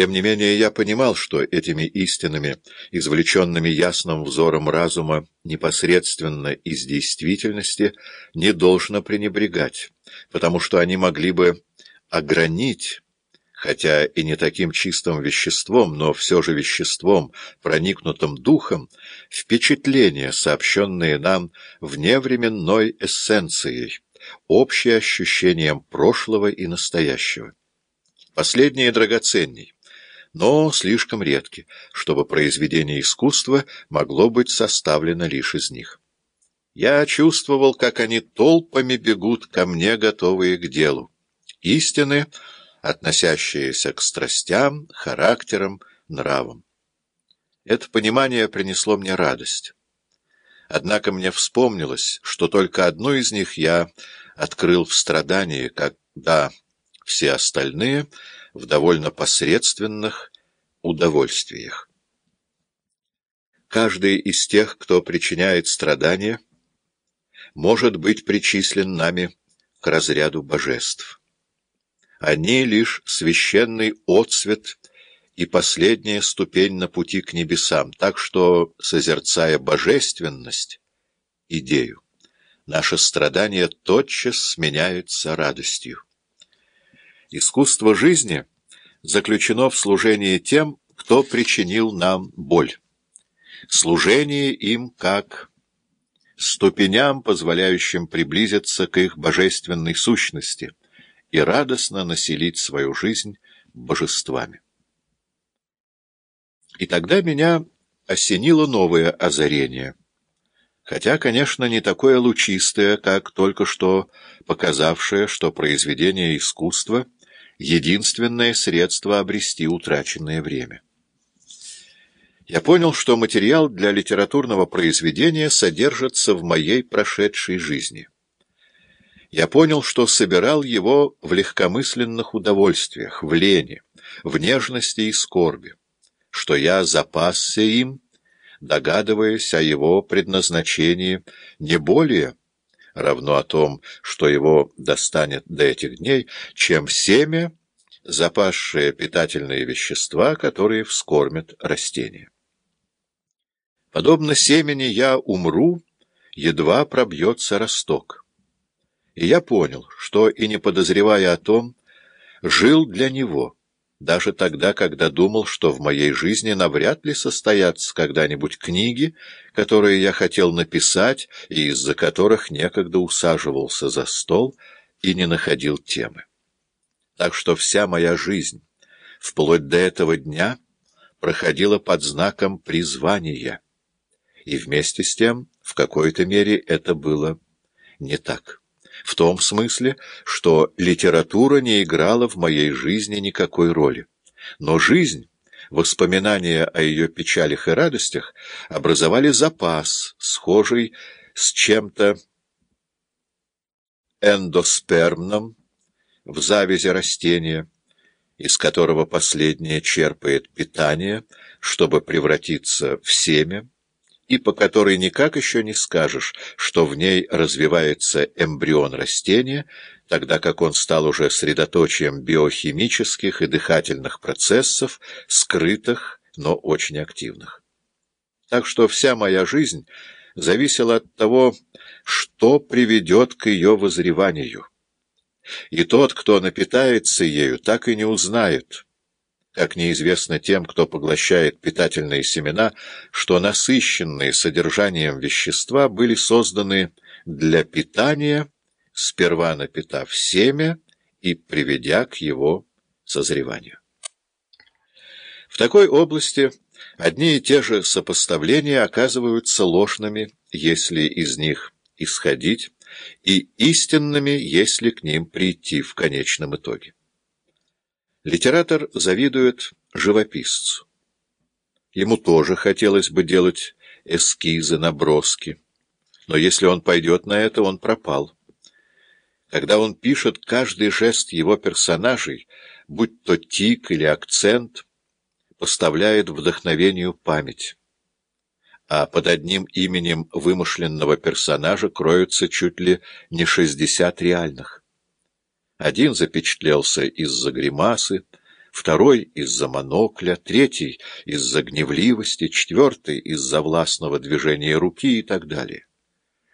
Тем не менее, я понимал, что этими истинами, извлеченными ясным взором разума непосредственно из действительности, не должно пренебрегать, потому что они могли бы огранить, хотя и не таким чистым веществом, но все же веществом, проникнутым духом, впечатления, сообщенные нам вневременной эссенцией, общее ощущением прошлого и настоящего. Последнее драгоценней но слишком редки, чтобы произведение искусства могло быть составлено лишь из них. Я чувствовал, как они толпами бегут ко мне, готовые к делу. Истины, относящиеся к страстям, характерам, нравам. Это понимание принесло мне радость. Однако мне вспомнилось, что только одну из них я открыл в страдании, когда все остальные — в довольно посредственных удовольствиях. Каждый из тех, кто причиняет страдания, может быть причислен нами к разряду божеств. Они лишь священный отцвет и последняя ступень на пути к небесам, так что, созерцая божественность, идею, наше страдание тотчас сменяется радостью. Искусство жизни заключено в служении тем, кто причинил нам боль. Служение им как ступеням, позволяющим приблизиться к их божественной сущности и радостно населить свою жизнь божествами. И тогда меня осенило новое озарение, хотя, конечно, не такое лучистое, как только что показавшее, что произведение искусства — единственное средство обрести утраченное время. Я понял, что материал для литературного произведения содержится в моей прошедшей жизни. Я понял, что собирал его в легкомысленных удовольствиях, в лени, в нежности и скорби, что я запасся им, догадываясь о его предназначении не более, равно о том, что его достанет до этих дней, чем семя, запасшее питательные вещества, которые вскормят растения. Подобно семени я умру, едва пробьется росток. И я понял, что, и не подозревая о том, жил для него — даже тогда, когда думал, что в моей жизни навряд ли состоятся когда-нибудь книги, которые я хотел написать и из-за которых некогда усаживался за стол и не находил темы. Так что вся моя жизнь, вплоть до этого дня, проходила под знаком призвания, и вместе с тем в какой-то мере это было не так в том смысле, что литература не играла в моей жизни никакой роли. Но жизнь, воспоминания о ее печалях и радостях образовали запас, схожий с чем-то эндоспермным в завязи растения, из которого последнее черпает питание, чтобы превратиться в семя, и по которой никак еще не скажешь, что в ней развивается эмбрион растения, тогда как он стал уже средоточием биохимических и дыхательных процессов, скрытых, но очень активных. Так что вся моя жизнь зависела от того, что приведет к ее возреванию. И тот, кто напитается ею, так и не узнает — как неизвестно тем, кто поглощает питательные семена, что насыщенные содержанием вещества были созданы для питания, сперва напитав семя и приведя к его созреванию. В такой области одни и те же сопоставления оказываются ложными, если из них исходить, и истинными, если к ним прийти в конечном итоге. Литератор завидует живописцу. Ему тоже хотелось бы делать эскизы, наброски. Но если он пойдет на это, он пропал. Когда он пишет каждый жест его персонажей, будь то тик или акцент, поставляет вдохновению память. А под одним именем вымышленного персонажа кроются чуть ли не шестьдесят реальных. Один запечатлелся из-за гримасы, второй — из-за монокля, третий — из-за гневливости, четвертый — из-за властного движения руки и так далее.